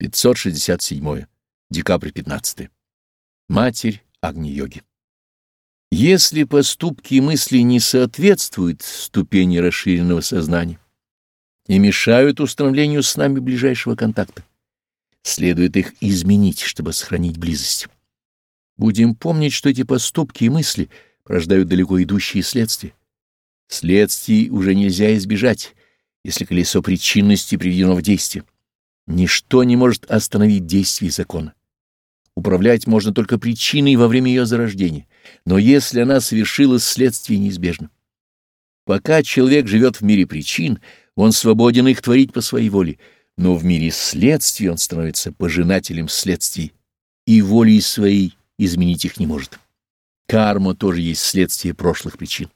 567. Декабрь 15. Матерь Агни-йоги. Если поступки и мысли не соответствуют ступени расширенного сознания и мешают установлению с нами ближайшего контакта, следует их изменить, чтобы сохранить близость. Будем помнить, что эти поступки и мысли порождают далеко идущие следствия. Следствий уже нельзя избежать, если колесо причинности приведено в действие. Ничто не может остановить действие закона. Управлять можно только причиной во время ее зарождения, но если она совершилась, следствие неизбежно. Пока человек живет в мире причин, он свободен их творить по своей воле, но в мире следствий он становится пожинателем следствий и волей своей изменить их не может. Карма тоже есть следствие прошлых причин.